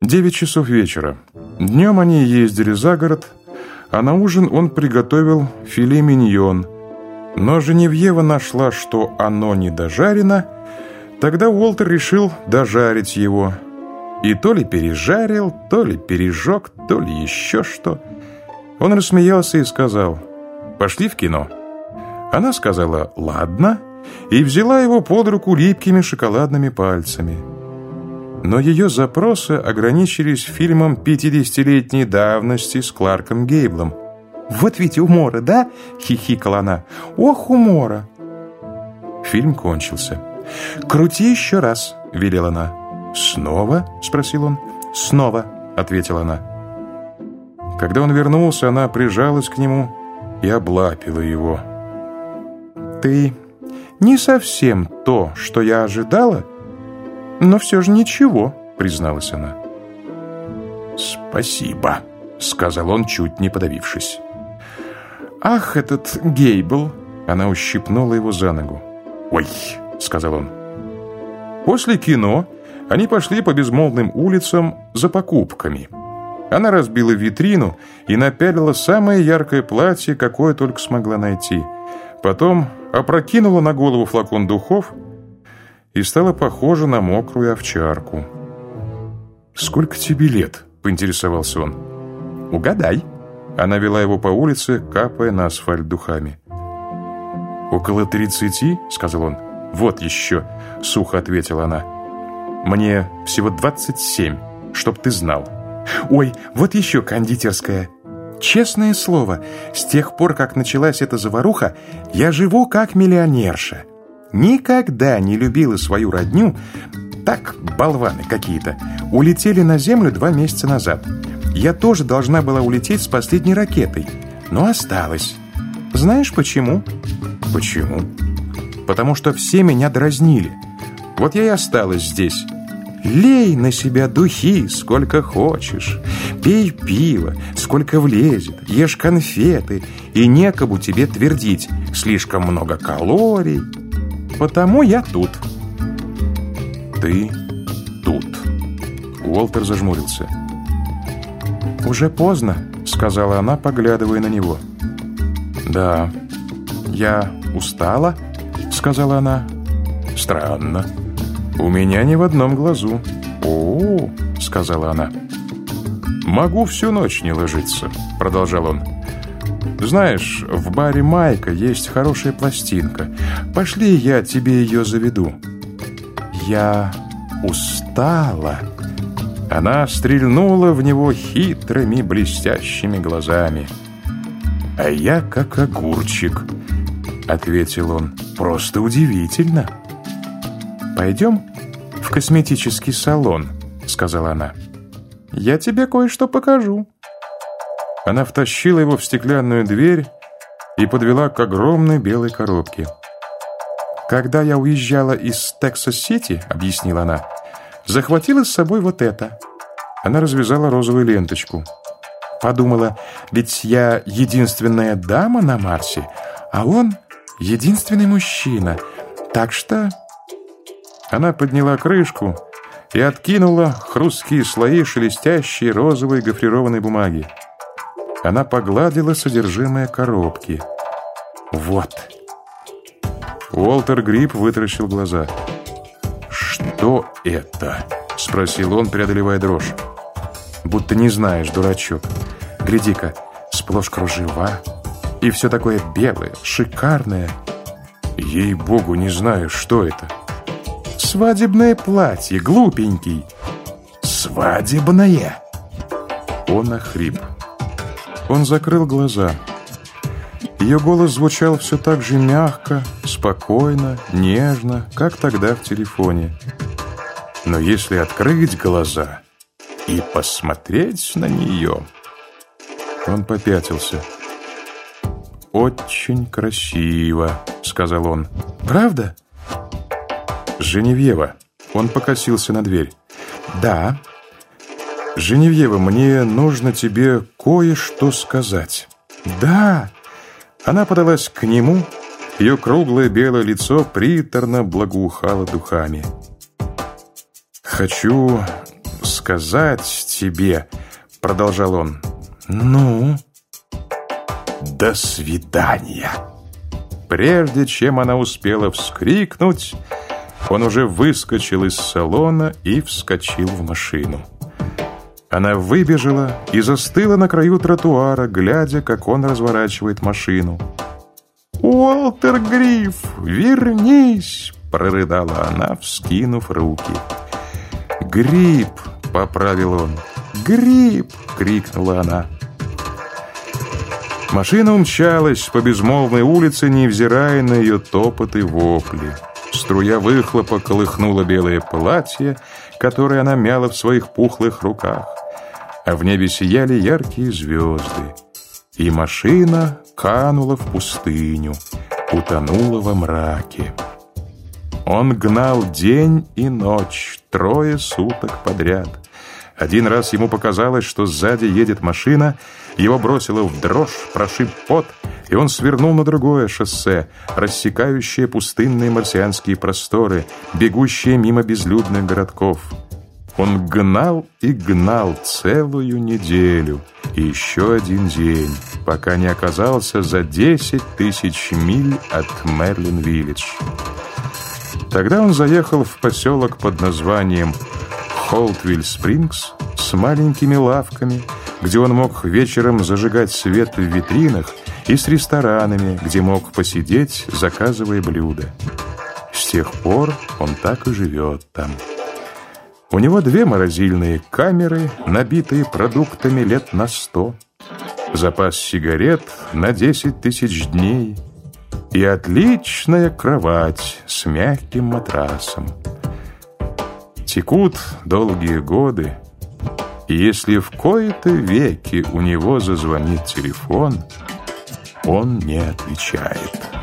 Девять часов вечера. Днем они ездили за город, а на ужин он приготовил филе миньон. Но Женевьева нашла, что оно не дожарено, тогда Уолтер решил дожарить его. И то ли пережарил, то ли пережег, то ли еще что. Он рассмеялся и сказал, «Пошли в кино». Она сказала «Ладно» и взяла его под руку липкими шоколадными пальцами. Но ее запросы ограничились фильмом 50-летней давности с Кларком Гейблом. «Вот ведь умора, да?» — хихикала она. «Ох, умора!» Фильм кончился. «Крути еще раз», — велела она. «Снова?» — спросил он. «Снова», — ответила она. Когда он вернулся, она прижалась к нему и облапила его. «Ты не совсем то, что я ожидала, но все же ничего», — призналась она. «Спасибо», — сказал он, чуть не подавившись. «Ах, этот Гейбл!» Она ущипнула его за ногу. «Ой!» — сказал он. После кино они пошли по безмолвным улицам за покупками. Она разбила витрину и напялила самое яркое платье, какое только смогла найти. Потом опрокинула на голову флакон духов и стала похожа на мокрую овчарку. «Сколько тебе лет?» — поинтересовался он. «Угадай». Она вела его по улице, капая на асфальт духами. «Около тридцати?» — сказал он. «Вот еще», — сухо ответила она. «Мне всего двадцать семь, чтоб ты знал». «Ой, вот еще кондитерская», Честное слово, с тех пор, как началась эта заваруха, я живу как миллионерша. Никогда не любила свою родню. Так, болваны какие-то. Улетели на Землю два месяца назад. Я тоже должна была улететь с последней ракетой, но осталась. Знаешь почему? Почему? Потому что все меня дразнили. Вот я и осталась здесь. Лей на себя духи сколько хочешь, пей пиво, сколько влезет, ешь конфеты, и некому тебе твердить слишком много калорий. Потому я тут. Ты тут. Уолтер зажмурился. «Уже поздно», — сказала она, поглядывая на него. «Да, я устала», — сказала она. «Странно». «У меня ни в одном глазу». «О, — сказала она. «Могу всю ночь не ложиться», — продолжал он. «Знаешь, в баре Майка есть хорошая пластинка. Пошли, я тебе ее заведу». «Я устала». Она стрельнула в него хитрыми блестящими глазами. «А я как огурчик», — ответил он. «Просто удивительно». «Пойдем в косметический салон», — сказала она. «Я тебе кое-что покажу». Она втащила его в стеклянную дверь и подвела к огромной белой коробке. «Когда я уезжала из Тексас-Сити», — объяснила она, — «захватила с собой вот это». Она развязала розовую ленточку. Подумала, ведь я единственная дама на Марсе, а он единственный мужчина. Так что она подняла крышку и откинула хрусткие слои шелестящей розовой гофрированной бумаги. Она погладила содержимое коробки. «Вот!» Уолтер Грипп вытаращил глаза. «Что это?» — спросил он, преодолевая дрожь. «Будто не знаешь, дурачок. Гляди-ка, сплошь кружева. И все такое белое, шикарное. Ей-богу, не знаю, что это». Свадебное платье, глупенький. Свадебное? Он охрип. Он закрыл глаза. Ее голос звучал все так же мягко, спокойно, нежно, как тогда в телефоне. Но если открыть глаза и посмотреть на нее... Он попятился. «Очень красиво», — сказал он. «Правда?» «Женевьева». Он покосился на дверь. «Да». «Женевьева, мне нужно тебе кое-что сказать». «Да». Она подалась к нему. Ее круглое белое лицо приторно благоухало духами. «Хочу сказать...» тебе», — продолжал он. «Ну?» «До свидания!» Прежде чем она успела вскрикнуть, он уже выскочил из салона и вскочил в машину. Она выбежала и застыла на краю тротуара, глядя, как он разворачивает машину. «Уолтер Гриф, вернись!» — прорыдала она, вскинув руки. «Гриб!» — поправил он. «Гриб!» — крикнула она. Машина умчалась по безмолвной улице, невзирая на ее топот и вопли. Струя выхлопа колыхнула белое платье, которое она мяла в своих пухлых руках, а в небе сияли яркие звезды. И машина канула в пустыню, утонула во мраке. Он гнал день и ночь, трое суток подряд. Один раз ему показалось, что сзади едет машина, его бросило в дрожь, прошиб пот, и он свернул на другое шоссе, рассекающее пустынные марсианские просторы, бегущие мимо безлюдных городков. Он гнал и гнал целую неделю и еще один день, пока не оказался за 10 тысяч миль от Мерлин-Виллидж. Тогда он заехал в поселок под названием Холтвилл-Спрингс с маленькими лавками, где он мог вечером зажигать свет в витринах, и с ресторанами, где мог посидеть, заказывая блюда. С тех пор он так и живет там. У него две морозильные камеры, набитые продуктами лет на сто, запас сигарет на десять тысяч дней и отличная кровать с мягким матрасом. Текут долгие годы, и если в кои-то веки у него зазвонит телефон, он не отвечает.